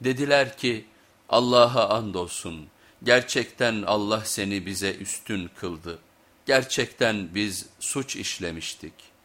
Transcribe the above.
Dediler ki Allah'a andolsun gerçekten Allah seni bize üstün kıldı. Gerçekten biz suç işlemiştik.''